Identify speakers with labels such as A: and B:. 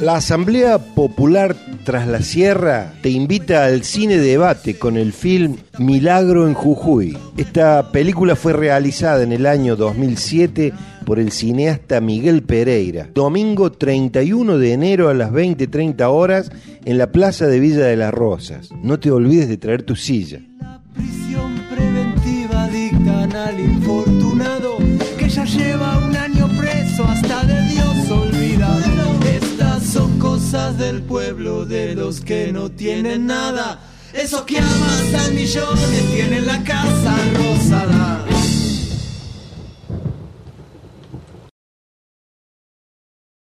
A: La Asamblea Popular Tras la Sierra te invita al cine debate con el film Milagro en Jujuy. Esta película fue realizada en el año 2007 por el cineasta Miguel Pereira. Domingo 31 de enero a las 20.30 horas en la Plaza de Villa de las Rosas. No te olvides de traer tu silla.
B: La prisión preventiva dictan al infortunado que ya lleva del pueblo de los que no tienen nada. Esos que amasan millones tienen la casa.